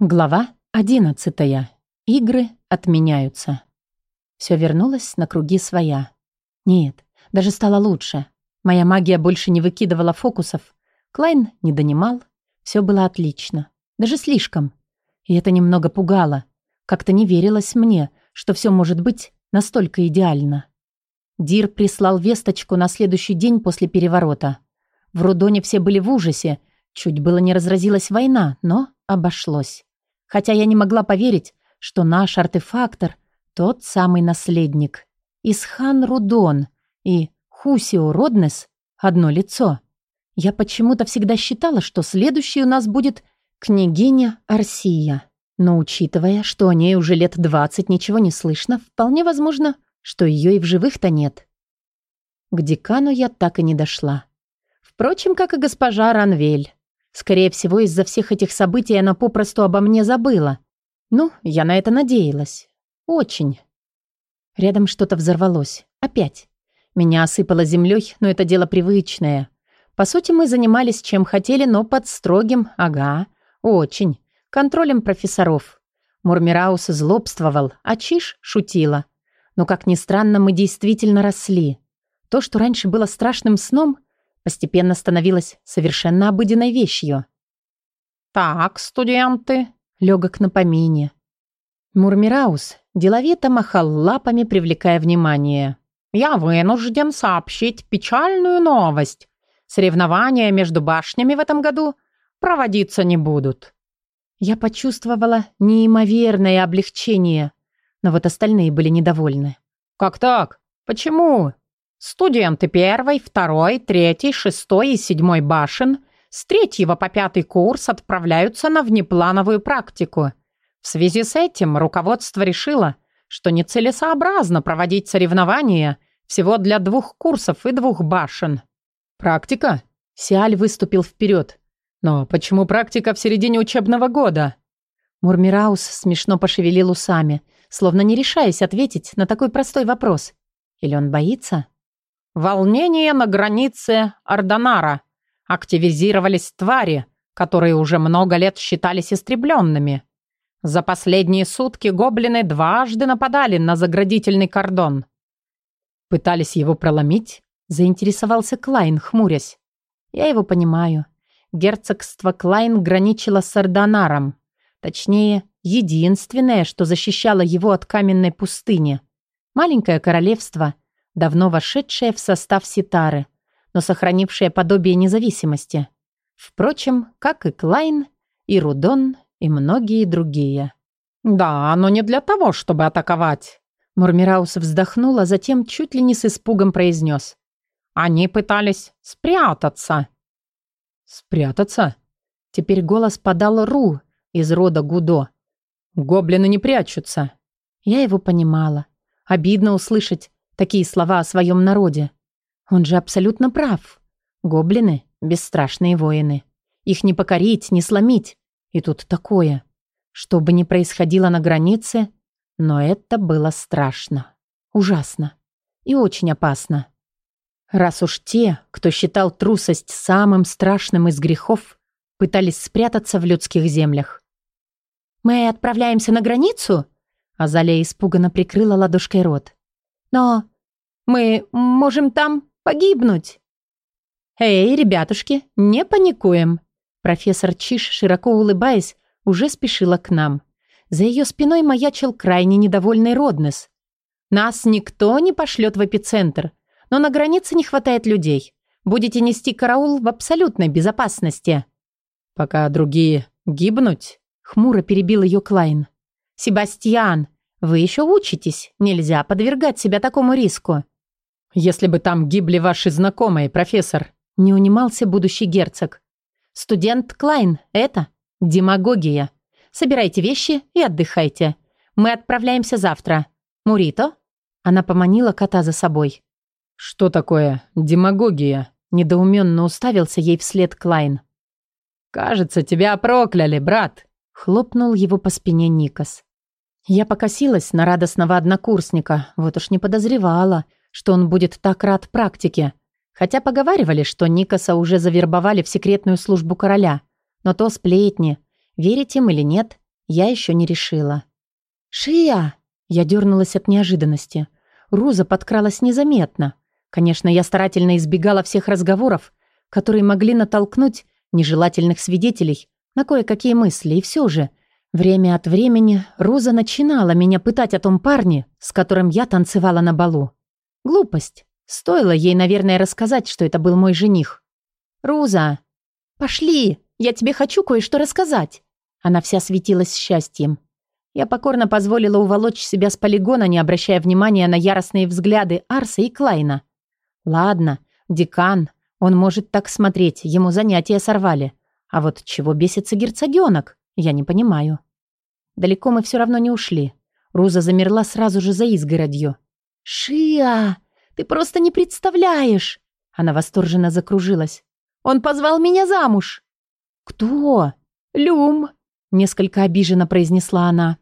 Глава 11. Игры отменяются. Все вернулось на круги своя. Нет, даже стало лучше. Моя магия больше не выкидывала фокусов. Клайн не донимал. Все было отлично. Даже слишком. И это немного пугало. Как-то не верилось мне, что все может быть настолько идеально. Дир прислал весточку на следующий день после переворота. В Рудоне все были в ужасе. Чуть было не разразилась война, но обошлось хотя я не могла поверить, что наш артефактор — тот самый наследник. Исхан Рудон и Хусио Роднес — одно лицо. Я почему-то всегда считала, что следующей у нас будет княгиня Арсия. Но учитывая, что о ней уже лет двадцать ничего не слышно, вполне возможно, что ее и в живых-то нет. К декану я так и не дошла. Впрочем, как и госпожа Ранвель. Скорее всего, из-за всех этих событий она попросту обо мне забыла. Ну, я на это надеялась. Очень. Рядом что-то взорвалось. Опять. Меня осыпало землей, но это дело привычное. По сути, мы занимались чем хотели, но под строгим, ага, очень, контролем профессоров. Мурмираус злобствовал, а Чиш шутила. Но, как ни странно, мы действительно росли. То, что раньше было страшным сном, постепенно становилась совершенно обыденной вещью. «Так, студенты», — легок на помине. Мурмираус деловито махал лапами, привлекая внимание. «Я вынужден сообщить печальную новость. Соревнования между башнями в этом году проводиться не будут». Я почувствовала неимоверное облегчение, но вот остальные были недовольны. «Как так? Почему?» Студенты первой, второй, третьей, шестой и седьмой башен с третьего по пятый курс отправляются на внеплановую практику. В связи с этим руководство решило, что нецелесообразно проводить соревнования всего для двух курсов и двух башен. «Практика?» Сиаль выступил вперед. «Но почему практика в середине учебного года?» Мурмираус смешно пошевелил усами, словно не решаясь ответить на такой простой вопрос. Или он боится? Волнение на границе Ардонара. Активизировались твари, которые уже много лет считались истребленными. За последние сутки гоблины дважды нападали на заградительный кордон. Пытались его проломить? Заинтересовался Клайн, хмурясь. Я его понимаю. Герцогство Клайн граничило с Ардонаром. Точнее, единственное, что защищало его от каменной пустыни. Маленькое королевство — давно вошедшая в состав Ситары, но сохранившая подобие независимости. Впрочем, как и Клайн, и Рудон, и многие другие. «Да, но не для того, чтобы атаковать», Мурмираус вздохнул, а затем чуть ли не с испугом произнес. «Они пытались спрятаться». «Спрятаться?» Теперь голос подал Ру из рода Гудо. «Гоблины не прячутся». Я его понимала. Обидно услышать, такие слова о своем народе. Он же абсолютно прав. Гоблины — бесстрашные воины. Их не покорить, не сломить. И тут такое. Что бы ни происходило на границе, но это было страшно. Ужасно. И очень опасно. Раз уж те, кто считал трусость самым страшным из грехов, пытались спрятаться в людских землях. «Мы отправляемся на границу?» Азалия испуганно прикрыла ладошкой рот. Но мы можем там погибнуть. Эй, ребятушки, не паникуем. Профессор Чиш, широко улыбаясь, уже спешила к нам. За ее спиной маячил крайне недовольный Роднес. Нас никто не пошлет в эпицентр, но на границе не хватает людей. Будете нести караул в абсолютной безопасности. Пока другие гибнуть, хмуро перебил ее Клайн. Себастьян, вы еще учитесь, нельзя подвергать себя такому риску. Если бы там гибли ваши знакомые, профессор, не унимался будущий герцог. Студент Клайн, это демагогия. Собирайте вещи и отдыхайте. Мы отправляемся завтра. Мурито? Она поманила кота за собой. Что такое демагогия? Недоуменно уставился ей вслед Клайн. «Кажется, тебя прокляли, брат!» Хлопнул его по спине Никас. Я покосилась на радостного однокурсника, вот уж не подозревала, что он будет так рад практике. Хотя поговаривали, что Никаса уже завербовали в секретную службу короля. Но то сплетни. Верить им или нет, я еще не решила. «Шия!» Я дернулась от неожиданности. Руза подкралась незаметно. Конечно, я старательно избегала всех разговоров, которые могли натолкнуть нежелательных свидетелей на кое-какие мысли, и все же время от времени Руза начинала меня пытать о том парне, с которым я танцевала на балу. Глупость. Стоило ей, наверное, рассказать, что это был мой жених. «Руза, пошли, я тебе хочу кое-что рассказать». Она вся светилась счастьем. Я покорно позволила уволочь себя с полигона, не обращая внимания на яростные взгляды Арса и Клайна. Ладно, декан, он может так смотреть, ему занятия сорвали. А вот чего бесится герцогенок, я не понимаю. Далеко мы все равно не ушли. Руза замерла сразу же за изгородью. «Шиа, ты просто не представляешь!» Она восторженно закружилась. «Он позвал меня замуж!» «Кто?» «Люм!» Несколько обиженно произнесла она.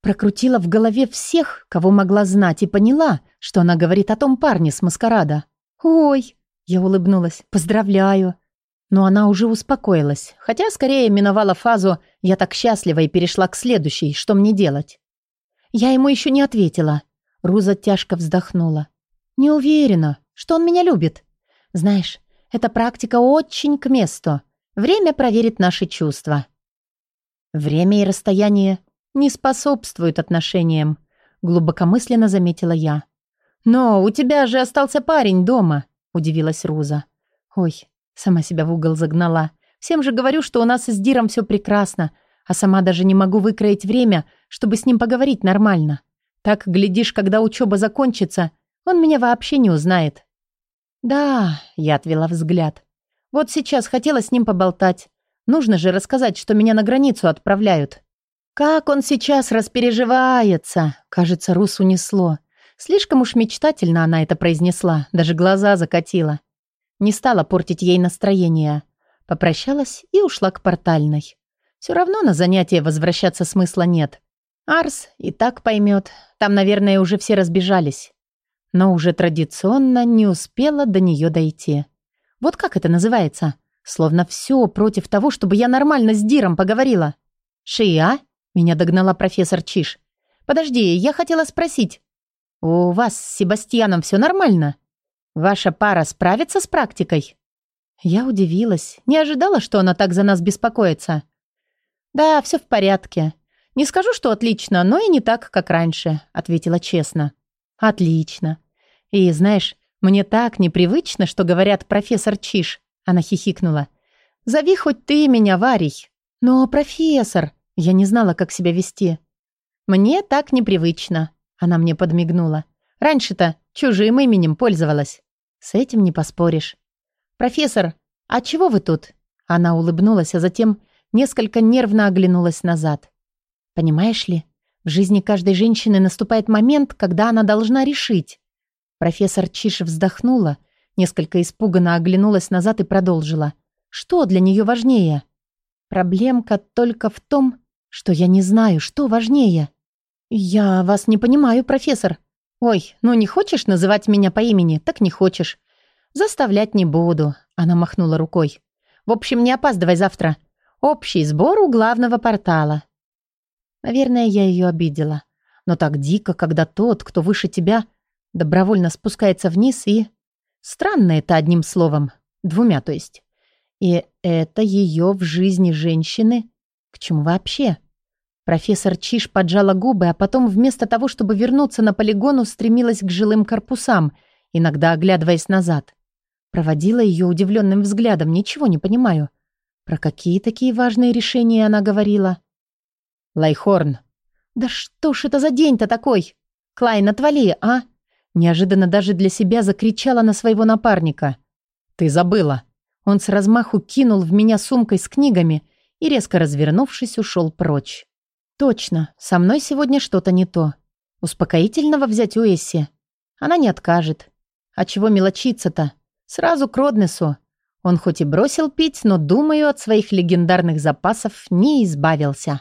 Прокрутила в голове всех, кого могла знать, и поняла, что она говорит о том парне с маскарада. «Ой!» Я улыбнулась. «Поздравляю!» Но она уже успокоилась, хотя скорее миновала фазу «я так счастлива» и перешла к следующей «что мне делать?». Я ему еще не ответила. Руза тяжко вздохнула. «Не уверена, что он меня любит. Знаешь, эта практика очень к месту. Время проверит наши чувства». Время и расстояние не способствуют отношениям, глубокомысленно заметила я. «Но у тебя же остался парень дома», — удивилась Руза. «Ой, сама себя в угол загнала. Всем же говорю, что у нас с Диром все прекрасно, а сама даже не могу выкроить время, чтобы с ним поговорить нормально. Так, глядишь, когда учеба закончится, он меня вообще не узнает». «Да», — я отвела взгляд. «Вот сейчас хотела с ним поболтать. Нужно же рассказать, что меня на границу отправляют». «Как он сейчас распереживается!» Кажется, Рус унесло. Слишком уж мечтательно она это произнесла, даже глаза закатила. Не стала портить ей настроение. Попрощалась и ушла к портальной. Все равно на занятие возвращаться смысла нет. Арс и так поймет. Там, наверное, уже все разбежались. Но уже традиционно не успела до нее дойти. Вот как это называется? Словно все против того, чтобы я нормально с Диром поговорила. «Шия?» — меня догнала профессор Чиш. «Подожди, я хотела спросить, «У вас с Себастьяном все нормально? Ваша пара справится с практикой?» Я удивилась, не ожидала, что она так за нас беспокоится. «Да, все в порядке. Не скажу, что отлично, но и не так, как раньше», — ответила честно. «Отлично. И знаешь, мне так непривычно, что говорят профессор Чиш», — она хихикнула. «Зови хоть ты меня, Варий». «Но, профессор...» Я не знала, как себя вести. «Мне так непривычно», она мне подмигнула. «Раньше-то чужим именем пользовалась». «С этим не поспоришь». «Профессор, а чего вы тут?» Она улыбнулась, а затем несколько нервно оглянулась назад. «Понимаешь ли, в жизни каждой женщины наступает момент, когда она должна решить». Профессор Чиш вздохнула, несколько испуганно оглянулась назад и продолжила. «Что для нее важнее?» «Проблемка только в том, что я не знаю, что важнее». «Я вас не понимаю, профессор. Ой, ну не хочешь называть меня по имени, так не хочешь. Заставлять не буду», — она махнула рукой. «В общем, не опаздывай завтра. Общий сбор у главного портала». Наверное, я ее обидела. Но так дико, когда тот, кто выше тебя, добровольно спускается вниз и... Странно это одним словом. Двумя, то есть. И это ее в жизни женщины... К чему вообще? Профессор Чиш поджала губы, а потом вместо того, чтобы вернуться на полигон, устремилась к жилым корпусам, иногда оглядываясь назад. Проводила ее удивленным взглядом, ничего не понимаю. Про какие такие важные решения она говорила? Лайхорн. Да что ж это за день-то такой? Клайн, отвали, а? Неожиданно даже для себя закричала на своего напарника. Ты забыла. Он с размаху кинул в меня сумкой с книгами и, резко развернувшись, ушел прочь. Точно, со мной сегодня что-то не то. Успокоительного взять у Эсси. Она не откажет. А чего мелочиться-то? Сразу к Роднесу. Он хоть и бросил пить, но, думаю, от своих легендарных запасов не избавился.